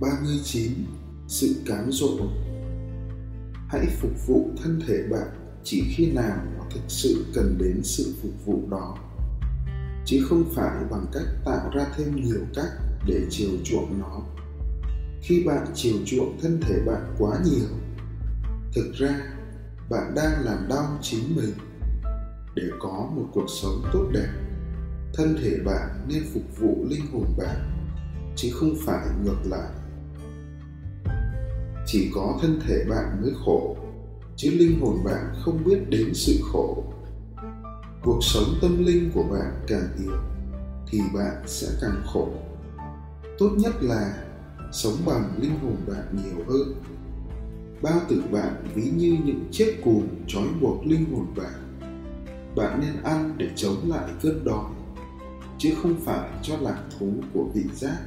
39. Sự cám dỗ. Hãy phục vụ thân thể bạn chỉ khi nào nó thực sự cần đến sự phục vụ đó. Chứ không phải bằng cách tạo ra thêm nhiều cách để chiều chuộng nó. Khi bạn chiều chuộng thân thể bạn quá nhiều, thực ra bạn đang làm đau chính mình. Để có một cuộc sống tốt đẹp, thân thể bạn nên phục vụ linh hồn bạn, chứ không phải ngược lại chỉ có thân thể bạn mới khổ, chứ linh hồn bạn không biết đến sự khổ. Cuộc sống tâm linh của bạn càng yếu, thì bạn sẽ càng khổ. Tốt nhất là sống bằng linh hồn bạn nhiều hơn. Bao tử bạn ví như những chiếc cùm trói buộc linh hồn bạn. Bạn nên ăn để chống lại cơn đói, chứ không phải cho lạc thú của vị giác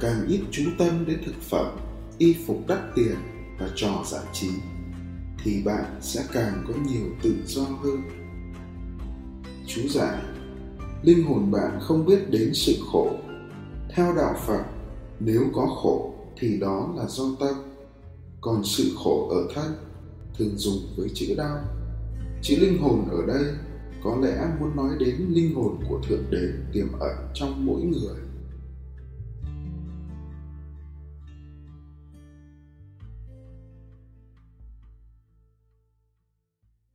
càng ít chú tâm đến thực phẩm, y phục đắt tiền và trò giải trí, thì bạn sẽ càng có nhiều tự do hơn. Chú giải, linh hồn bạn không biết đến sự khổ. Theo đạo phật, nếu có khổ thì đó là do tâm, còn sự khổ ở thân thường dùng với chữ đau. Chữ linh hồn ở đây có lẽ muốn nói đến linh hồn của thượng đế tiềm ẩn trong mỗi người.